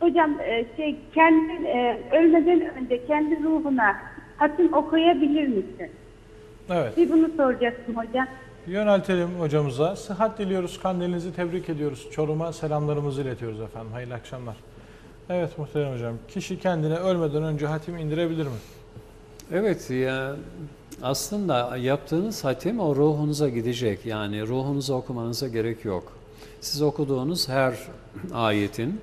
Hocam e, şey kendi e, ölmeden önce kendi ruhuna hatim okuyabilir misin? Evet. Bir bunu soracaktım hocam. Yöneltelim hocamıza. Sıhhat diliyoruz. Kandilinizi tebrik ediyoruz. Çorum'a selamlarımızı iletiyoruz efendim. Hayırlı akşamlar. Evet muhterem hocam. Kişi kendine ölmeden önce hatim indirebilir mi? Evet ya aslında yaptığınız hatim o ruhunuza gidecek. Yani ruhunuza okumanıza gerek yok. Siz okuduğunuz her ayetin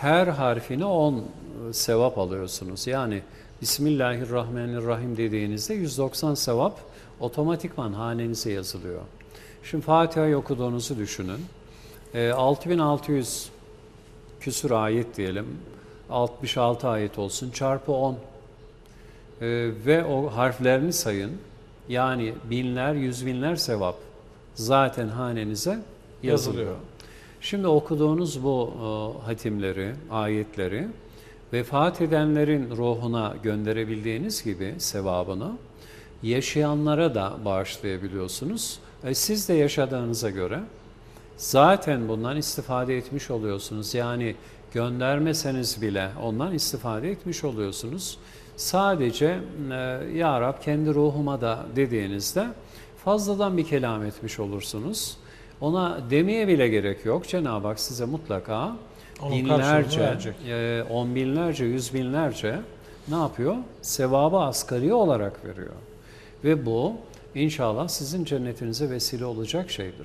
her harfine 10 sevap alıyorsunuz. Yani Bismillahirrahmanirrahim dediğinizde 190 sevap otomatikman hanenize yazılıyor. Şimdi Fatiha'yı okuduğunuzu düşünün. E, 6600 küsur ayet diyelim. 66 ayet olsun çarpı 10. Ee, ve o harflerini sayın. Yani binler, yüz binler sevap zaten hanenize yazılıyor. Yazılıyor. Şimdi okuduğunuz bu e, hatimleri, ayetleri vefat edenlerin ruhuna gönderebildiğiniz gibi sevabını yaşayanlara da bağışlayabiliyorsunuz. E, siz de yaşadığınıza göre zaten bundan istifade etmiş oluyorsunuz. Yani göndermeseniz bile ondan istifade etmiş oluyorsunuz. Sadece e, Ya Rab kendi ruhuma da dediğinizde fazladan bir kelam etmiş olursunuz. Ona demeye bile gerek yok. Cenab-ı Hak size mutlaka Onun binlerce, e, on binlerce, yüz binlerce ne yapıyor? Sevabı asgari olarak veriyor. Ve bu inşallah sizin cennetinize vesile olacak şeydir.